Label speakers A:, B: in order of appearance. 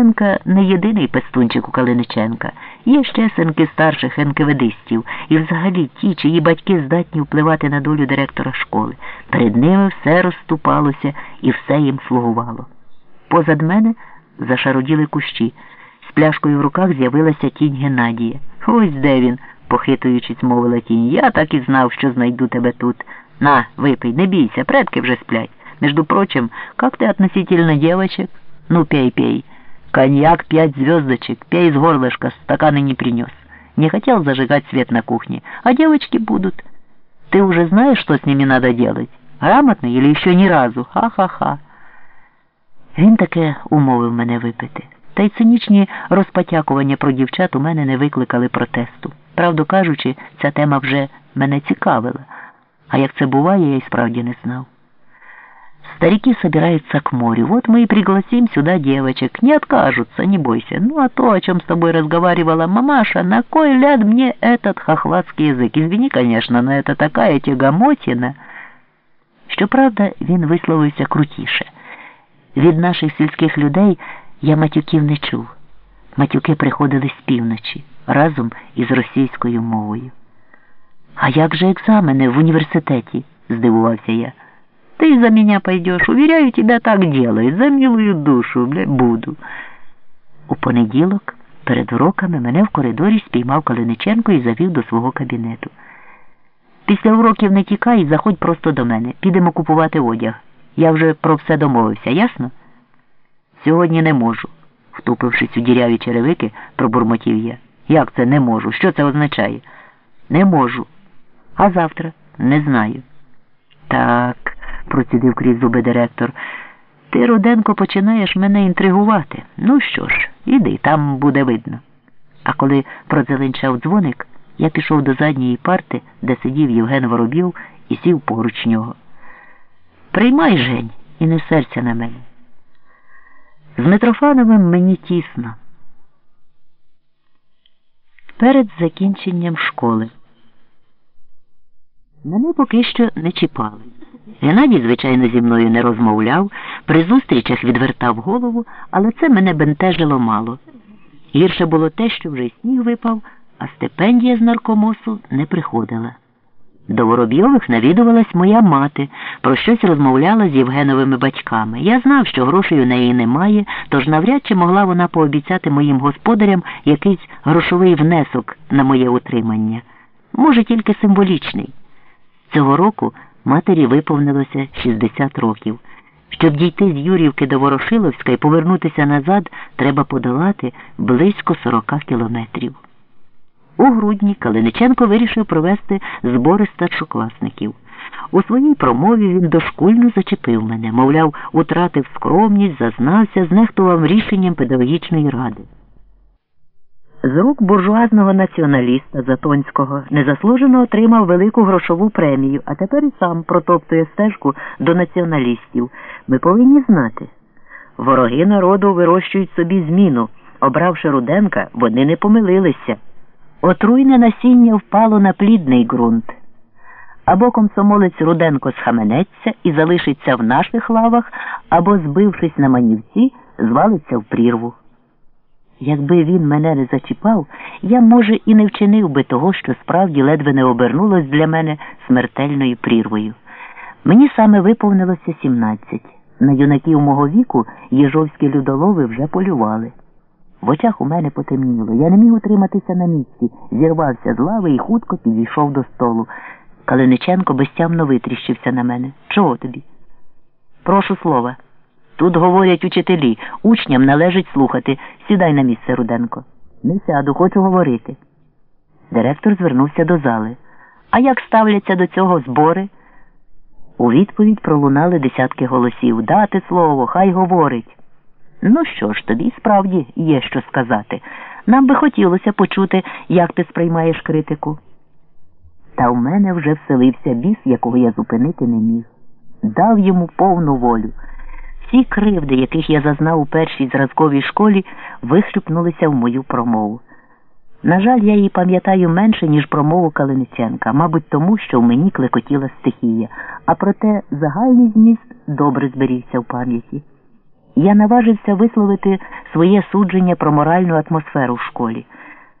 A: Генка не єдиний пестунчик у Калиниченка. Є ще синки старших енкеведистів і взагалі ті, чиї батьки здатні впливати на долю директора школи. Перед ними все розступалося і все їм слугувало. Позад мене зашароділи кущі. З пляшкою в руках з'явилася тінь Геннадія. Ось де він, похитуючись, мовила тінь. Я так і знав, що знайду тебе тут. На, випий, не бійся, предки вже сплять. Между прочим, как ты относительно девочек? Ну, пей, пей. Коньяк пять звездочек, пей из горлышка, стаканы не принес. Не хотел зажигать свет на кухне, а девочки будут. Ты уже знаешь, что с ними надо делать? Грамотно или еще ни разу? Ха-ха-ха. Він таке умовив мене випити. Та й цинічні розпотякування про дівчат у мене не викликали протесту. Правду кажучи, ця тема вже мене цікавила, а як це буває, я й справді не знав. Старики собираются к морю. Вот мы и пригласим сюда девочек. Не откажутся, не бойся. Ну, а то, о чем с тобой разговаривала мамаша, на кой ляд мне этот хохватский язык? Извини, конечно, но это такая тягомотина. Щоправда, він висловився крутіше. Від наших сільських людей я матюків не чув. Матюки приходили з півночі разом із російською мовою. А як же екзамени в університеті? здивувався я. Ты за меня пойдешь, уверяю, тебя так делают, за милую душу, бля, буду. У понеділок перед уроками мене в коридорі спіймав Калиниченко і завів до свого кабінету. Після уроків не тікай заходь просто до мене. Підемо купувати одяг. Я вже про все домовився, ясно? Сьогодні не можу, втупившись у діряві черевики, пробурмотів я. Як це не можу? Що це означає? Не можу. А завтра не знаю. Так, процідив крізь зуби директор. Ти, Руденко, починаєш мене інтригувати. Ну що ж, іди, там буде видно. А коли продзеленчав дзвоник, я пішов до задньої парти, де сидів Євген Воробів і сів поруч нього. Приймай, Жень, і не серця на мене. З Митрофановим мені тісно. Перед закінченням школи. Мене поки що не чіпали. Геннадій, звичайно, зі мною не розмовляв, при зустрічах відвертав голову, але це мене бентежило мало. Гірше було те, що вже сніг випав, а стипендія з наркомосу не приходила. До Воробйових навідувалась моя мати, про щось розмовляла з Євгеновими батьками. Я знав, що грошей у неї немає, тож навряд чи могла вона пообіцяти моїм господарям якийсь грошовий внесок на моє утримання. Може, тільки символічний. Цього року матері виповнилося 60 років. Щоб дійти з Юрівки до Ворошиловська і повернутися назад, треба подолати близько 40 кілометрів. У грудні Калиниченко вирішив провести збори старшокласників. У своїй промові він дошкульно зачепив мене, мовляв, утратив скромність, зазнався, знехтував рішенням педагогічної ради. З рук буржуазного націоналіста Затонського незаслужено отримав велику грошову премію, а тепер і сам протоптує стежку до націоналістів. Ми повинні знати. Вороги народу вирощують собі зміну. Обравши Руденка, вони не помилилися. Отруйне насіння впало на плідний ґрунт. Або комсомолець Руденко схаменеться і залишиться в наших лавах, або, збившись на манівці, звалиться в прірву. Якби він мене не зачіпав, я, може, і не вчинив би того, що справді ледве не обернулось для мене смертельною прірвою. Мені саме виповнилося 17. На юнаків мого віку єжовські людолови вже полювали. В очах у мене потемніло. Я не міг утриматися на місці, зірвався з лави і хутко підійшов до столу. Калиниченко безтямно витріщився на мене. Чого тобі? Прошу слова. Тут говорять учителі, учням належить слухати. Сідай на місце, Руденко. Не сяду, хочу говорити. Директор звернувся до зали. А як ставляться до цього збори? У відповідь пролунали десятки голосів. Дати слово, хай говорить. Ну що ж, тобі справді є що сказати. Нам би хотілося почути, як ти сприймаєш критику. Та в мене вже вселився біс, якого я зупинити не міг. Дав йому повну волю. Всі кривди, яких я зазнав у першій зразковій школі, вихлюпнулися в мою промову. На жаль, я її пам'ятаю менше, ніж промову Калиниченка, мабуть, тому, що в мені клекотіла стихія, а проте загальний зміст добре зберігся в пам'яті. Я наважився висловити своє судження про моральну атмосферу в школі.